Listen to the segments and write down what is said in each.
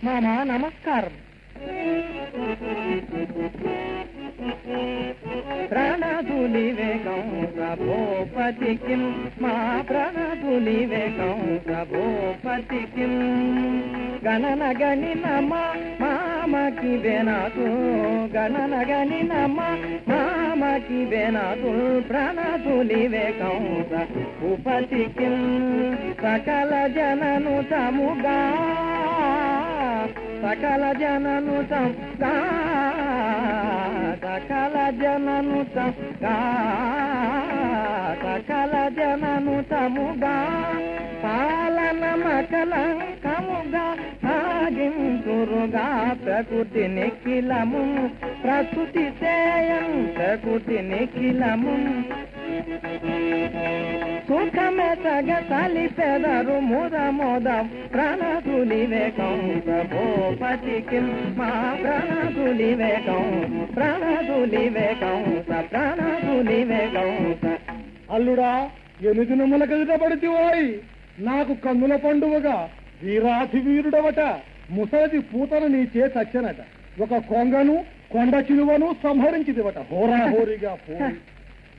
మామా నమస్కారం. ప్రాణధులి వేగం ప్రభోపతికి మా ప్రాణధులి వేగం ప్రభోపతికి గణన గణిన మామకి వేనాదు గణన గణిన మామకి వేనాదు ప్రాణధులి వేగం ఉపతికి సకల జనను తముగా సకల జనను గా సకల జనను గా సకల జనను తముగా పాలన మకలంకముగా సాగింతురుగా ప్రకృతి నిఖిలము ప్రకృతి సేయం ప్రకృతి నిఖిలము. సుఖమే సగ తలి పెదరు ముద మోద ప్రాణతులి వేగం. ప్రభోపతికి మా ప్రణతులి వేగం. ప్రణతులి వేగం. ప్రణతులి వేగం. అల్లుడా ఎన్ని దినముల పడితివాయి. నాకు కన్నుల పండువగా వీరాధి వీరుడవట. ముసలిది పూతను నీ చే చచ్చనట ఒక కొంగను కొండ చిలువను సంహరించిదివట హోరాహోరీగా పోయి.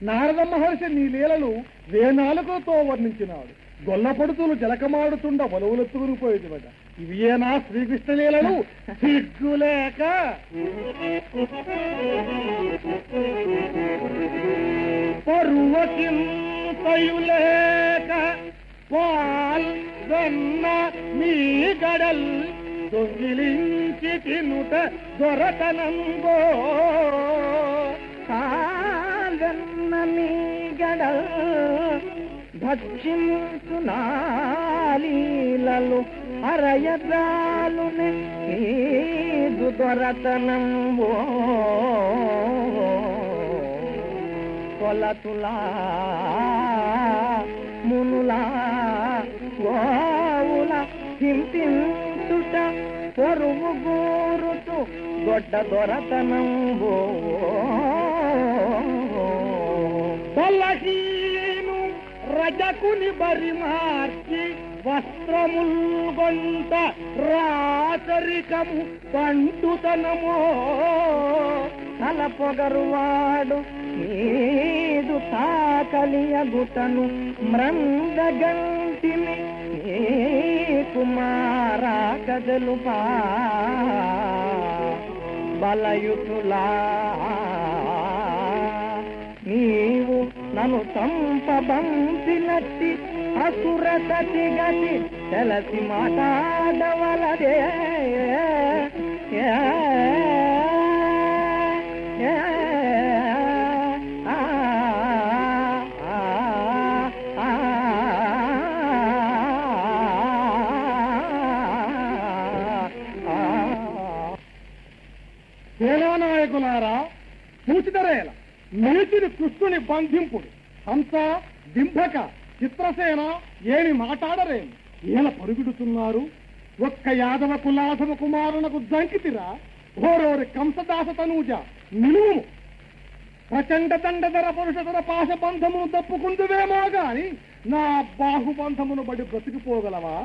నారద మహర్షి నీ లీలలు వేనాలుకతో వర్ణించినాడు గొల్లపడుతులు జలకమాడుతుండ వలువులెత్తుకుని పోయేదివట ఇవియేనా శ్రీకృష్ణ లీలలు? సిగ్గులేక పరువకింతయులేక పాల్ వెన్న మీ గడల్ దొంగిలించి తినుట దొరతనంగో ఎక్కడ భక్షించు నాలీలలు అరయదాలునే ఈదు దొరతనం కొలతులా మునులా గోవుల హింసించుట పొరుగు గోరుతూ గొడ్డ దొరతనం ప్రజకుని బరి మార్చి వస్త్రముల్ గొంత రాచరికము పండుతనమో. తల పొగరువాడు ఏదు తాకలియగుటను మ్రందగంటిని నీ కుమారా కదలుపా. బలయుతులా నను నన్ను చంపబంపినట్టి అసుర సతి గతి తెలసి మాట్లాడవలదే. ఏ, ఏ, ఆ, సేనానాయకులారా పూచితరేల మేచిని కృష్ణుని బంధింపుడు. హంస దింభక చిత్రసేన ఏమి మాట్లాడరేమి ఈయన పరుగుడుతున్నారు. ఒక్క యాదవ కులాసవ కుమారునకు దంకితిరా ఓరోరి కంసదాస తనూజ నిలువుము ప్రచండ దండధర పురుషధర పాశ బంధమును తప్పుకుందువేమో గాని నా బాహుబంధమును బడి బ్రతికిపోగలవా?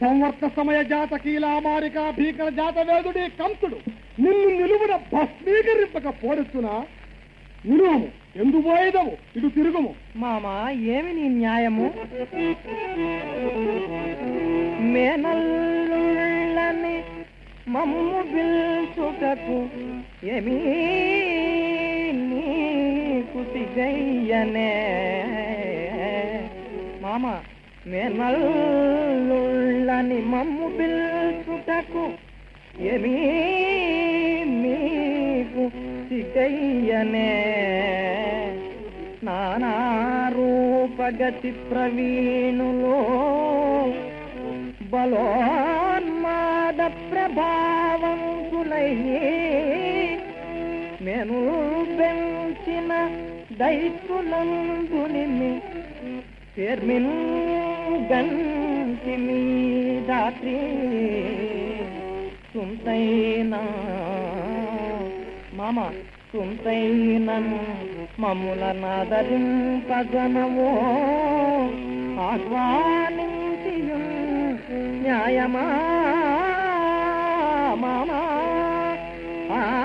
సంవర్త సమయ జాత కీలామారిక భీకర జాత వేదుడి కంసుడు నిన్ను నిలువున భస్మీకరింపక పోరుతున్నా నిలువము ఎందు పోయేదము ఇటు తిరుగుము. మామా ఏమి నీ న్యాయము? మేనల్లుళ్ళని మమ్ము పిల్చుటకు ఏమీ నీకు సిగయ్యనే మామ మేనల్లుళ్ళని మమ్ము పిల్చుటకు ఏమీ సిగయ్యనే నానారూపగతి ప్రవీణులో. బలోన్మాద ప్రభావంతులై మెను పెంచిన దైతులందుని పెర్మిన్ గంటి మీ దాత్రి సుంతైనా. మామ సుంతైనను మమ్ముల నాదరింపగనవో. ఆహ్వానించియు న్యాయమా మామా. ఆ